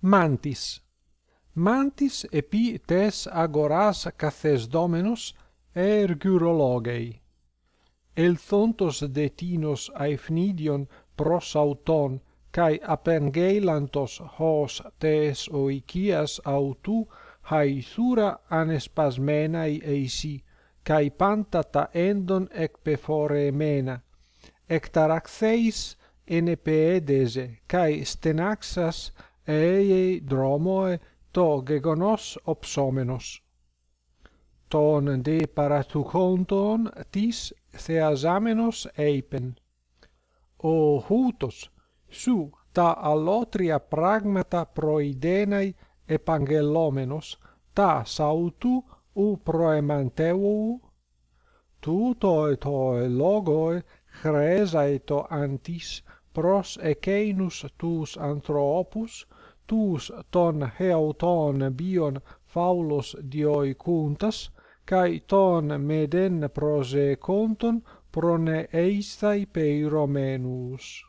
mantis. Mantis epi tes agoras kathes ergyrologei ελθόντος δε τίνος αεφνίδιον προς αυτον καί απεργέηλαντος χως τες οικίας αυτού χαϊθούρα ανεσπασμέναί εισι καί πάντα τα έντον εκπεφορεμένα εκταραξέης ενεπεέδεζε καί στενάξας eiei dromoe το γεγονός οψόμενος. Τον δε παρατουκόντον της θεαζάμενος είπεν. Ο χούτος σου τα αλότρια πράγματα proidenai επαγγελόμενος τα σαουτού ου προεμαντεύου τούτο το to χρέζαει το αντίς προς εκείνους τους ανθρώπους tus ton heauton bion faulos dioicuntas kai ton meden prose proseconton prone eisthai peiromenus.